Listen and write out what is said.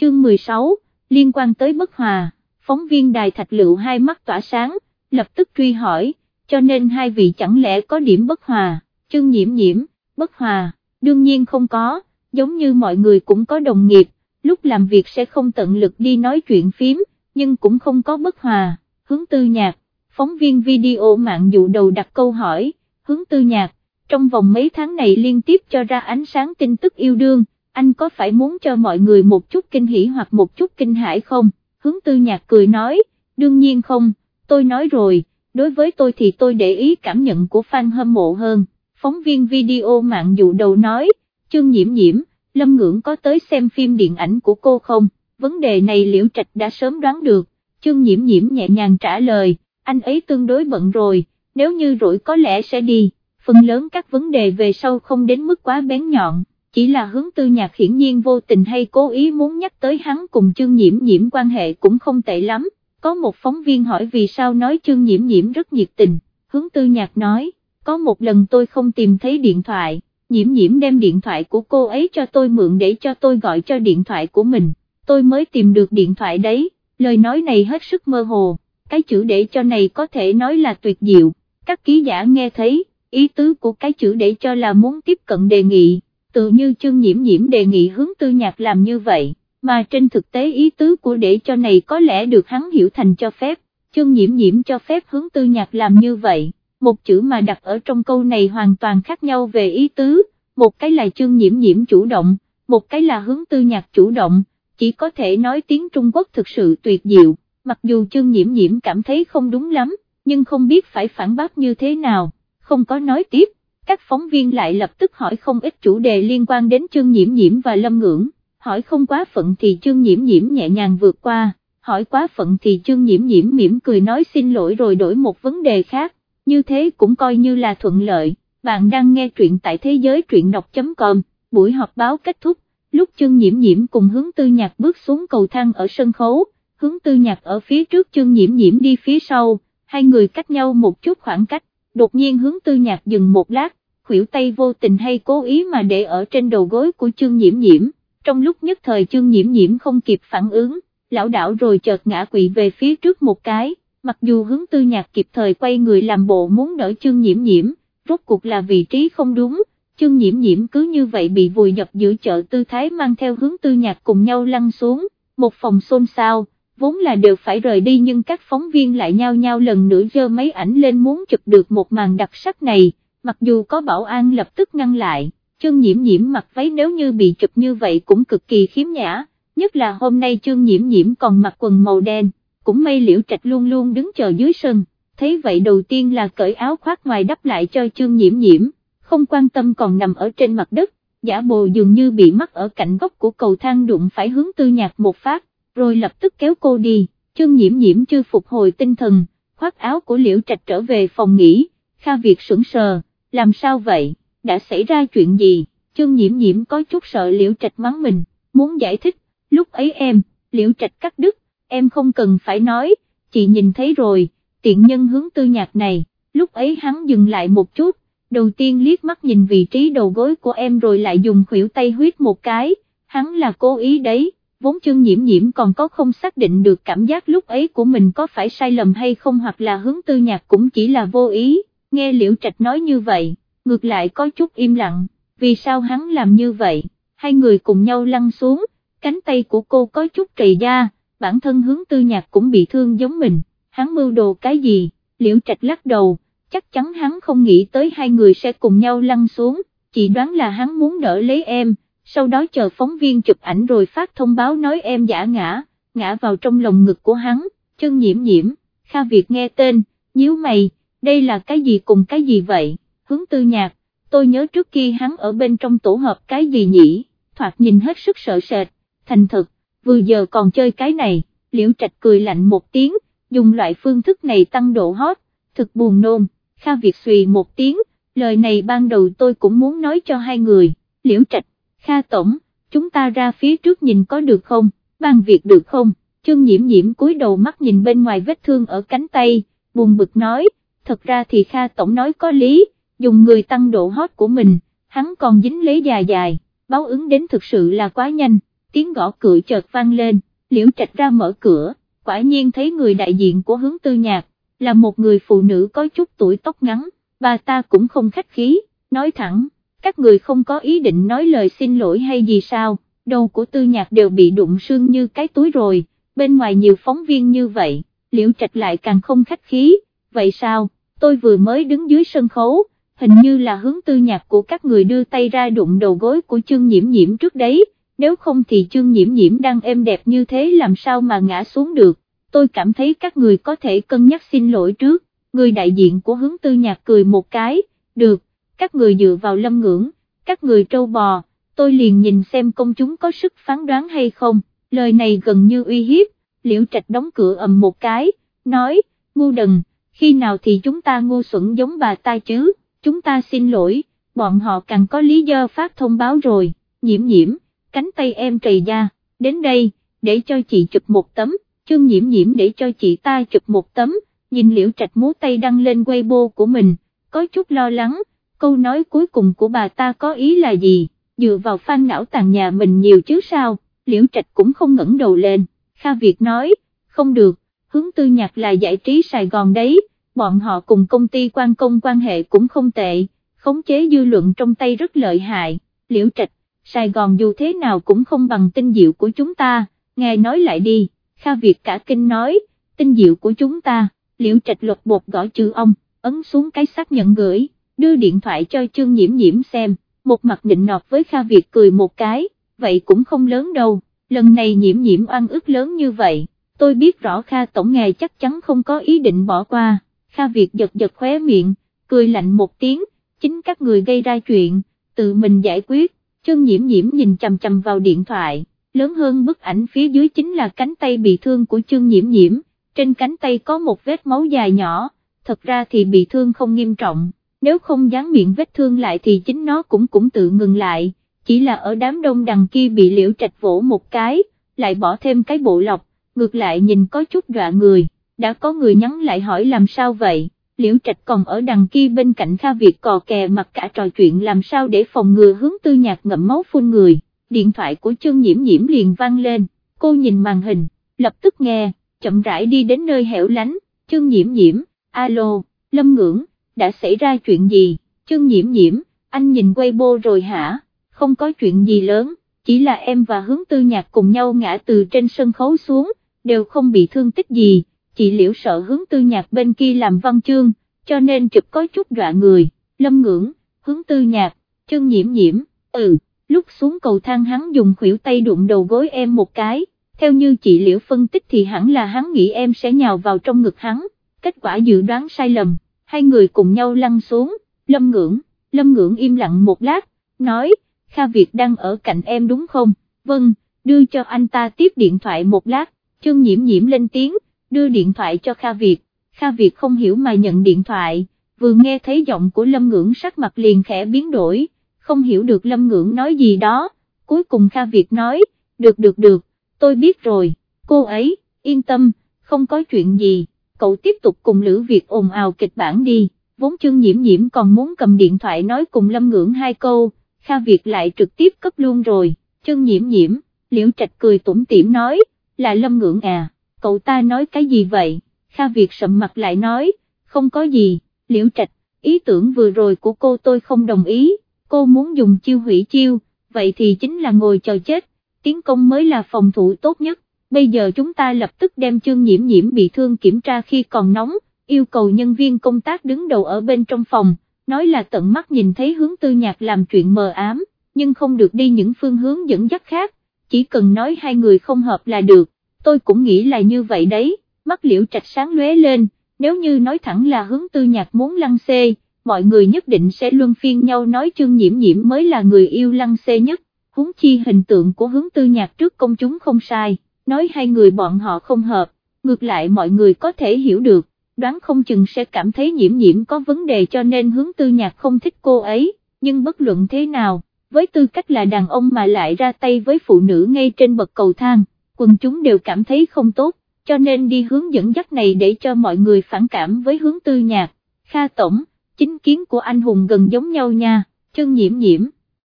chương 16, liên quan tới bất hòa, phóng viên đài thạch lựu hai mắt tỏa sáng, lập tức truy hỏi, cho nên hai vị chẳng lẽ có điểm bất hòa, chương nhiễm nhiễm, bất hòa, đương nhiên không có, giống như mọi người cũng có đồng nghiệp, lúc làm việc sẽ không tận lực đi nói chuyện phím, nhưng cũng không có bất hòa, hướng tư nhạc, phóng viên video mạng dụ đầu đặt câu hỏi, hướng tư nhạc, trong vòng mấy tháng này liên tiếp cho ra ánh sáng tin tức yêu đương, anh có phải muốn cho mọi người một chút kinh hỉ hoặc một chút kinh hãi không, hướng tư nhạc cười nói, đương nhiên không, tôi nói rồi, đối với tôi thì tôi để ý cảm nhận của fan hâm mộ hơn, phóng viên video mạng dụ đầu nói, chương nhiễm nhiễm, Lâm Ngưỡng có tới xem phim điện ảnh của cô không, vấn đề này Liễu Trạch đã sớm đoán được, chương nhiễm nhiễm nhẹ nhàng trả lời, anh ấy tương đối bận rồi, nếu như rỗi có lẽ sẽ đi, phần lớn các vấn đề về sau không đến mức quá bén nhọn, chỉ là hướng tư nhạc hiển nhiên vô tình hay cố ý muốn nhắc tới hắn cùng chương nhiễm nhiễm quan hệ cũng không tệ lắm, có một phóng viên hỏi vì sao nói chương nhiễm nhiễm rất nhiệt tình, hướng tư nhạc nói, có một lần tôi không tìm thấy điện thoại, nhiễm nhiễm đem điện thoại của cô ấy cho tôi mượn để cho tôi gọi cho điện thoại của mình, tôi mới tìm được điện thoại đấy, lời nói này hết sức mơ hồ, cái chữ để cho này có thể nói là tuyệt diệu, các ký giả nghe thấy, ý tứ của cái chữ để cho là muốn tiếp cận đề nghị, tự như chương nhiễm nhiễm đề nghị hướng tư nhạc làm như vậy, mà trên thực tế ý tứ của để cho này có lẽ được hắn hiểu thành cho phép, chương nhiễm nhiễm cho phép hướng tư nhạc làm như vậy một chữ mà đặt ở trong câu này hoàn toàn khác nhau về ý tứ, một cái là chương nhiễm nhiễm chủ động, một cái là hướng tư nhạc chủ động, chỉ có thể nói tiếng Trung Quốc thực sự tuyệt diệu, mặc dù chương nhiễm nhiễm cảm thấy không đúng lắm, nhưng không biết phải phản bác như thế nào, không có nói tiếp, các phóng viên lại lập tức hỏi không ít chủ đề liên quan đến chương nhiễm nhiễm và lâm ngưỡng, hỏi không quá phận thì chương nhiễm nhiễm nhẹ nhàng vượt qua, hỏi quá phận thì chương nhiễm nhiễm mỉm cười nói xin lỗi rồi đổi một vấn đề khác. Như thế cũng coi như là thuận lợi, bạn đang nghe truyện tại thế giới truyện đọc.com, buổi họp báo kết thúc, lúc trương nhiễm nhiễm cùng hướng tư nhạc bước xuống cầu thang ở sân khấu, hướng tư nhạc ở phía trước trương nhiễm nhiễm đi phía sau, hai người cách nhau một chút khoảng cách, đột nhiên hướng tư nhạc dừng một lát, khuỷu tay vô tình hay cố ý mà để ở trên đầu gối của chương nhiễm nhiễm, trong lúc nhất thời chương nhiễm nhiễm không kịp phản ứng, lão đảo rồi chợt ngã quỵ về phía trước một cái. Mặc dù hướng tư nhạc kịp thời quay người làm bộ muốn đỡ chương nhiễm nhiễm, rốt cuộc là vị trí không đúng, chương nhiễm nhiễm cứ như vậy bị vùi nhập giữa chợ tư thái mang theo hướng tư nhạc cùng nhau lăn xuống, một phòng xôn xao, vốn là đều phải rời đi nhưng các phóng viên lại nhao nhao lần nữa dơ mấy ảnh lên muốn chụp được một màn đặc sắc này, mặc dù có bảo an lập tức ngăn lại, chương nhiễm nhiễm mặc váy nếu như bị chụp như vậy cũng cực kỳ khiếm nhã, nhất là hôm nay chương nhiễm nhiễm còn mặc quần màu đen cũng mây liễu trạch luôn luôn đứng chờ dưới sân, thấy vậy đầu tiên là cởi áo khoác ngoài đắp lại cho chương nhiễm nhiễm, không quan tâm còn nằm ở trên mặt đất, giả bồ dường như bị mắc ở cạnh góc của cầu thang đụng phải hướng tư nhạc một phát, rồi lập tức kéo cô đi, chương nhiễm nhiễm chưa phục hồi tinh thần, khoác áo của liễu trạch trở về phòng nghỉ, Kha Việt sững sờ, làm sao vậy, đã xảy ra chuyện gì, chương nhiễm nhiễm có chút sợ liễu trạch mắng mình, muốn giải thích, lúc ấy em, liễu trạch cắt đứt, em không cần phải nói, chị nhìn thấy rồi, tiện nhân hướng tư nhạc này, lúc ấy hắn dừng lại một chút, đầu tiên liếc mắt nhìn vị trí đầu gối của em rồi lại dùng khuỷu tay huyết một cái, hắn là cố ý đấy, vốn chương nhiễm nhiễm còn có không xác định được cảm giác lúc ấy của mình có phải sai lầm hay không hoặc là hướng tư nhạc cũng chỉ là vô ý, nghe liễu trạch nói như vậy, ngược lại có chút im lặng, vì sao hắn làm như vậy, hai người cùng nhau lăn xuống, cánh tay của cô có chút trầy da bản thân hướng tư nhạc cũng bị thương giống mình, hắn mưu đồ cái gì, liễu trạch lắc đầu, chắc chắn hắn không nghĩ tới hai người sẽ cùng nhau lăn xuống, chỉ đoán là hắn muốn đỡ lấy em, sau đó chờ phóng viên chụp ảnh rồi phát thông báo nói em giả ngã, ngã vào trong lồng ngực của hắn, chân nhiễm nhiễm, Kha Việt nghe tên, nhíu mày, đây là cái gì cùng cái gì vậy, hướng tư nhạc, tôi nhớ trước khi hắn ở bên trong tổ hợp cái gì nhỉ, thoạt nhìn hết sức sợ sệt, thành thực, vừa giờ còn chơi cái này, liễu trạch cười lạnh một tiếng, dùng loại phương thức này tăng độ hot, thực buồn nôn, Kha Việt xùy một tiếng, lời này ban đầu tôi cũng muốn nói cho hai người, liễu trạch, Kha Tổng, chúng ta ra phía trước nhìn có được không, ban việc được không, chương nhiễm nhiễm cúi đầu mắt nhìn bên ngoài vết thương ở cánh tay, buồn bực nói, thật ra thì Kha Tổng nói có lý, dùng người tăng độ hot của mình, hắn còn dính lấy dài dài, báo ứng đến thực sự là quá nhanh tiếng gõ cửa chợt vang lên, liễu trạch ra mở cửa, quả nhiên thấy người đại diện của hướng tư nhạc, là một người phụ nữ có chút tuổi tóc ngắn, bà ta cũng không khách khí, nói thẳng, các người không có ý định nói lời xin lỗi hay gì sao, đầu của tư nhạc đều bị đụng sương như cái túi rồi, bên ngoài nhiều phóng viên như vậy, liễu trạch lại càng không khách khí, vậy sao, tôi vừa mới đứng dưới sân khấu, hình như là hướng tư nhạc của các người đưa tay ra đụng đầu gối của chương nhiễm nhiễm trước đấy, nếu không thì chương nhiễm nhiễm đang êm đẹp như thế làm sao mà ngã xuống được, tôi cảm thấy các người có thể cân nhắc xin lỗi trước, người đại diện của hướng tư nhạc cười một cái, được, các người dựa vào lâm ngưỡng, các người trâu bò, tôi liền nhìn xem công chúng có sức phán đoán hay không, lời này gần như uy hiếp, liễu trạch đóng cửa ầm một cái, nói, ngu đần, khi nào thì chúng ta ngu xuẩn giống bà ta chứ, chúng ta xin lỗi, bọn họ càng có lý do phát thông báo rồi, nhiễm nhiễm, cánh tay em trầy da, đến đây, để cho chị chụp một tấm, chương nhiễm nhiễm để cho chị ta chụp một tấm, nhìn liễu trạch múa tay đăng lên Weibo của mình, có chút lo lắng, câu nói cuối cùng của bà ta có ý là gì, dựa vào phan não tàn nhà mình nhiều chứ sao, liễu trạch cũng không ngẩng đầu lên, Kha Việt nói, không được, hướng tư nhạc là giải trí Sài Gòn đấy, bọn họ cùng công ty quan công quan hệ cũng không tệ, khống chế dư luận trong tay rất lợi hại, liễu trạch, Sài Gòn dù thế nào cũng không bằng tinh diệu của chúng ta, nghe nói lại đi, Kha Việt cả kinh nói, tinh diệu của chúng ta, liễu trạch lột bột gõ chữ ông, ấn xuống cái xác nhận gửi, đưa điện thoại cho Trương Nhiễm Nhiễm xem, một mặt định nọt với Kha Việt cười một cái, vậy cũng không lớn đâu, lần này Nhiễm Nhiễm oan ức lớn như vậy, tôi biết rõ Kha Tổng ngài chắc chắn không có ý định bỏ qua, Kha Việt giật giật khóe miệng, cười lạnh một tiếng, chính các người gây ra chuyện, tự mình giải quyết, Trương Nhiễm Nhiễm nhìn chầm chầm vào điện thoại, lớn hơn bức ảnh phía dưới chính là cánh tay bị thương của Trương Nhiễm Nhiễm, trên cánh tay có một vết máu dài nhỏ, thật ra thì bị thương không nghiêm trọng, nếu không dán miệng vết thương lại thì chính nó cũng cũng tự ngừng lại, chỉ là ở đám đông đằng kia bị liễu trạch vỗ một cái, lại bỏ thêm cái bộ lọc, ngược lại nhìn có chút dọa người, đã có người nhắn lại hỏi làm sao vậy, liễu trạch còn ở đằng kia bên cạnh Kha Việt cò kè mặt cả trò chuyện làm sao để phòng ngừa hướng tư nhạc ngậm máu phun người, điện thoại của chân nhiễm nhiễm liền vang lên, cô nhìn màn hình, lập tức nghe, chậm rãi đi đến nơi hẻo lánh, chân nhiễm nhiễm, alo, lâm ngưỡng, đã xảy ra chuyện gì, chân nhiễm nhiễm, anh nhìn quay rồi hả, không có chuyện gì lớn, chỉ là em và hướng tư nhạc cùng nhau ngã từ trên sân khấu xuống, đều không bị thương tích gì, chị liễu sợ hướng tư nhạc bên kia làm văn chương, cho nên chụp có chút dọa người, lâm ngưỡng, hướng tư nhạc, chân nhiễm nhiễm, ừ, lúc xuống cầu thang hắn dùng khuỷu tay đụng đầu gối em một cái, theo như chị liễu phân tích thì hẳn là hắn nghĩ em sẽ nhào vào trong ngực hắn, kết quả dự đoán sai lầm hai người cùng nhau lăn xuống, lâm ngưỡng, lâm ngưỡng im lặng một lát, nói, Kha Việt đang ở cạnh em đúng không, vâng, đưa cho anh ta tiếp điện thoại một lát, Trương nhiễm nhiễm lên tiếng, đưa điện thoại cho Kha Việt, Kha Việt không hiểu mà nhận điện thoại, vừa nghe thấy giọng của lâm ngưỡng sắc mặt liền khẽ biến đổi, không hiểu được lâm ngưỡng nói gì đó, cuối cùng Kha Việt nói, được được được, tôi biết rồi, cô ấy, yên tâm, không có chuyện gì cậu tiếp tục cùng Lữ Việt ồn ào kịch bản đi, vốn chương nhiễm nhiễm còn muốn cầm điện thoại nói cùng Lâm Ngưỡng hai câu, Kha Việt lại trực tiếp cấp luôn rồi, chương nhiễm nhiễm, Liễu Trạch cười tủm tỉm nói, là Lâm Ngưỡng à, cậu ta nói cái gì vậy, Kha Việt sậm mặt lại nói, không có gì, Liễu Trạch, ý tưởng vừa rồi của cô tôi không đồng ý, cô muốn dùng chiêu hủy chiêu, vậy thì chính là ngồi chờ chết, tiến công mới là phòng thủ tốt nhất bây giờ chúng ta lập tức đem chương nhiễm nhiễm bị thương kiểm tra khi còn nóng, yêu cầu nhân viên công tác đứng đầu ở bên trong phòng, nói là tận mắt nhìn thấy hướng tư nhạc làm chuyện mờ ám, nhưng không được đi những phương hướng dẫn dắt khác, chỉ cần nói hai người không hợp là được, tôi cũng nghĩ là như vậy đấy, mắt liễu trạch sáng lóe lên, nếu như nói thẳng là hướng tư nhạc muốn lăng xê, mọi người nhất định sẽ luân phiên nhau nói chương nhiễm nhiễm mới là người yêu lăng xê nhất, huống chi hình tượng của hướng tư nhạc trước công chúng không sai nói hai người bọn họ không hợp, ngược lại mọi người có thể hiểu được, đoán không chừng sẽ cảm thấy nhiễm nhiễm có vấn đề cho nên hướng tư nhạc không thích cô ấy, nhưng bất luận thế nào, với tư cách là đàn ông mà lại ra tay với phụ nữ ngay trên bậc cầu thang, quần chúng đều cảm thấy không tốt, cho nên đi hướng dẫn dắt này để cho mọi người phản cảm với hướng tư nhạc, Kha Tổng, chính kiến của anh hùng gần giống nhau nha, chân nhiễm nhiễm.